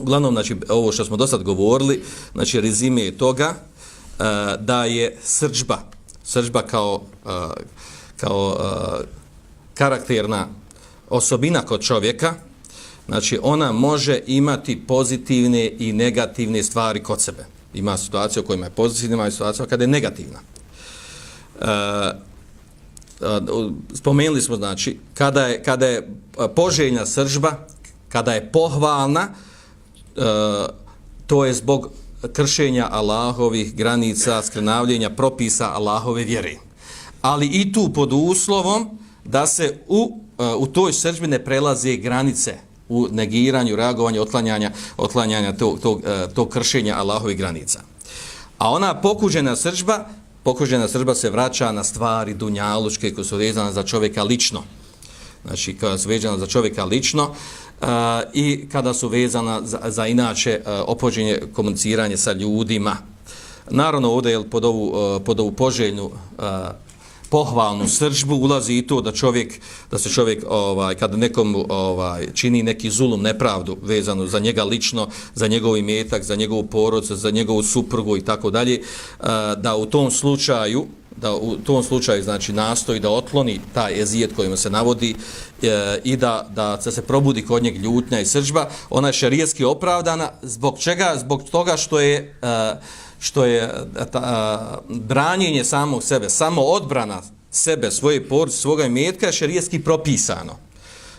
uglavnom, znači, ovo što smo do sad govorili, znači, rezime je toga uh, da je srđba, srđba kao, uh, kao uh, karakterna osobina kod čovjeka, znači, ona može imati pozitivne i negativne stvari kod sebe. Ima situacija u kojima je pozitivna, ima situacija kada je negativna. Uh, spomenuli smo znači kada je kada je poželjna sržba kada je pohvalna E, to je zbog kršenja Allahovih granica skrenavljenja propisa Allahove vjere ali i tu pod uslovom da se u e, u toj srđbi ne prelaze granice u negiranju, reagovanju, otklanjanja, otklanjanja tog, tog, e, tog kršenja Allahovih granica. A ona pokuđena sržba pokuđena srđba se vraća na stvari dunjalučke koje su vezane za čovjeka lično. Znači, koja su vezane za čovjeka lično a, i kada su vezana za, za inače a, opođenje, komuniciranje sa ljudima. Naravno, ovdje je pod ovu, a, pod ovu poželjnu a, pohvalnu sržbu ulazi i to da čovjek da se čovjek ovaj kad nekom ovaj čini neki zulum nepravdu vezano za njega lično za njegov imetak za njegovu porodicu za njegovu suprugu i tako dalje da u tom slučaju da u tom slučaju znači nastoji da otloni taj ezijet kojim se navodi e, i da da se probudi kod njeg ljutnja i sržba, ona je šerijski opravdana. Zbog čega? Zbog toga što je e, što je e, ta, e, branjenje samog sebe, samo odbrana sebe, svoje porodice, svoga imetka, šerijetski propisano.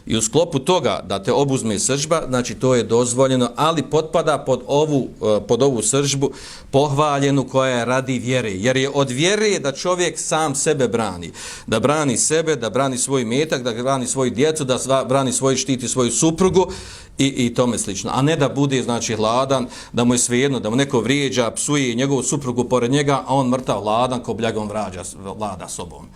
I u sklopu toga da te obuzme sržba, znači to je dozvoljeno, ali potpada pod ovu, e, pod ovu sržbu pohvaljenu koja je radi vjere. Jer je od vjere da čovjek sam sebe brani. Da brani sebe, da brani svoj metak, da brani svoju djecu, da sva, brani svoj štiti svoju suprugu i, i tome slično. A ne da bude znači hladan, da mu je svejedno, da mu neko vrijeđa, psuje njegovu suprugu pored njega, a on mrtav hladan ko bljagom vrađa, vlada sobom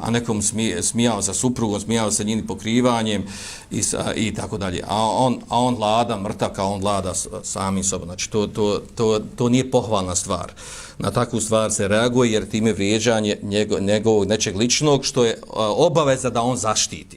a nekom smije, smijao sa suprugom, smijao sa njini pokrivanjem i, sa, i tako dalje. A on, a on vlada, mrtav kao on vlada sami sobom. Znači, to, to, to, to nije pohvalna stvar. Na takvu stvar se reaguje jer time vrijeđanje njegovog nečeg ličnog što je obaveza da on zaštiti.